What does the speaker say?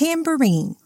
tambourine.